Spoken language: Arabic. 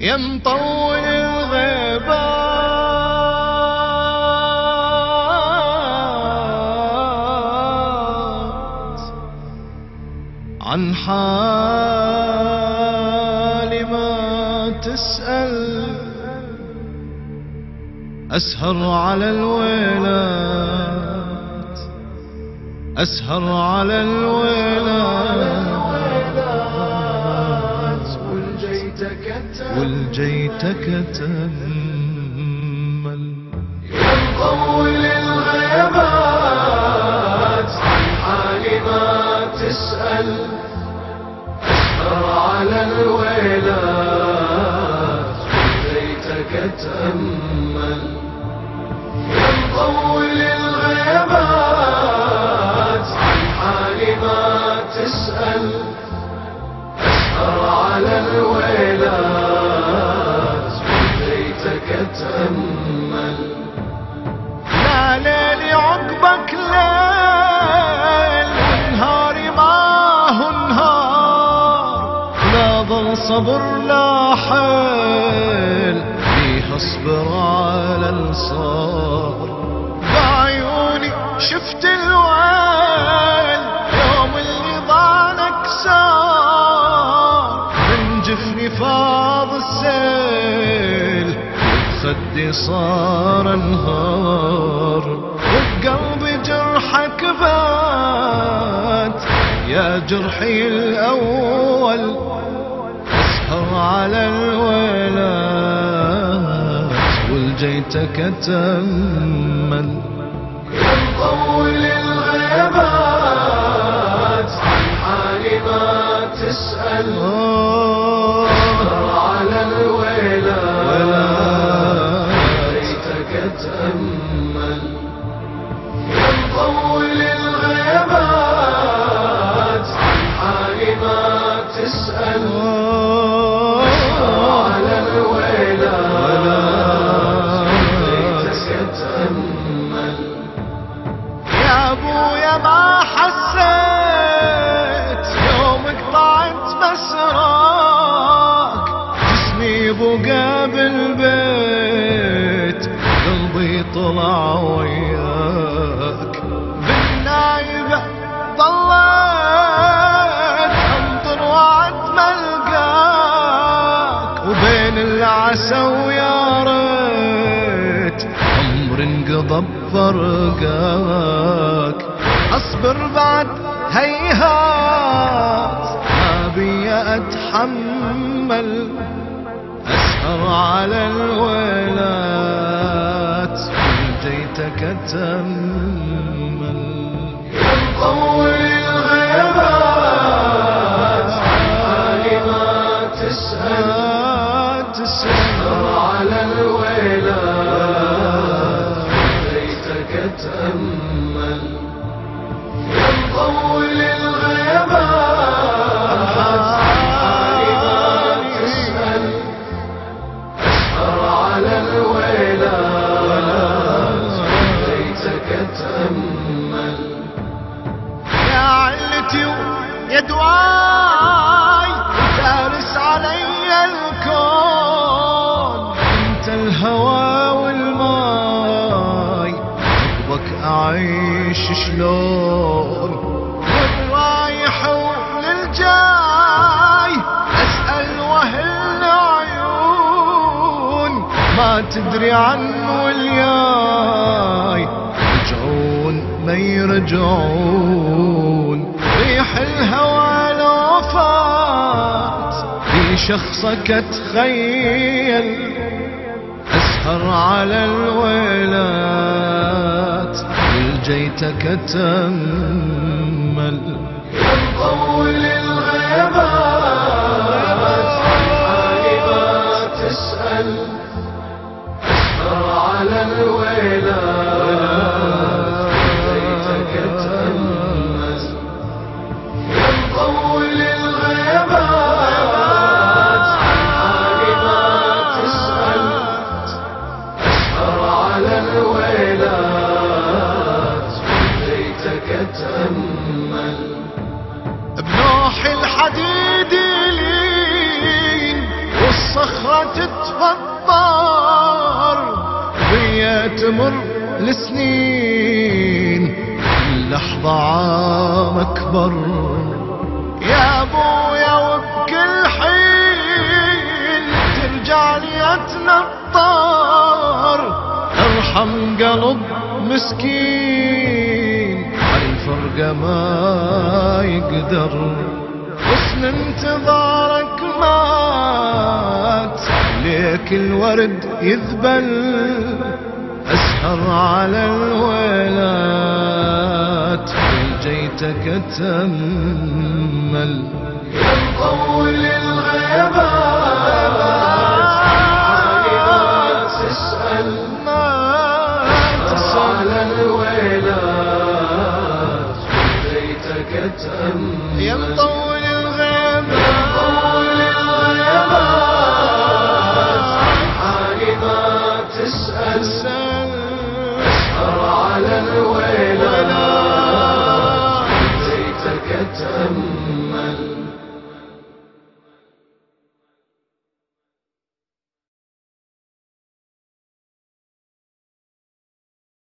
يا مطول الغيبات عن حالي ما تسأل أسهر على الويلات أسهر على الويلات. والجيتك تأمل طول الغيبات حالي ما تسأل. على الويلات ليتك تأمل طول تأمل لا ليلي عقبك ليل ونهاري ما هو نهار لا ظل صبر لا حيل فيه اصبر على الصبر بعيوني شفت خدي صار انهار. وبقلبي جرحك بات يا جرحي الأول أسهر على الويلات والجيتك تأمل طول الغيبات عن حالي ما تسأل. تأمل طول الغيبات حالي ما تسأل. على الويلات ليتك تأمل يا ابويا ما حسيت يوم قطعت مسراك جسمي بقى انقضى بفرقاك اصبر بعد هيهات ما بي أتحمل. أسهر على الويلات جيتك طول الغيبات تأمل طول الغيبات عن حالي تسأل أسهر على الويلات ليتك تأمل. ما تدري عنه والياي يرجعون ما يرجعون. ريح الهوى لو فات. في شخصك اتخيل أسهر على الويلات. والجيتك تأمل الحديد لين والصخرة تتفطر. ويا تمر لسنين اللحظة عام أكبر. يا أبويا وبكل حين ترجعني أتنطر ارحم قلب مسكين الفرقة ما يقدر. حسن انتظارك مات ليك الورد يذبل. أسهر على الويلات جيتك أتأمل طول الغيبات تأمل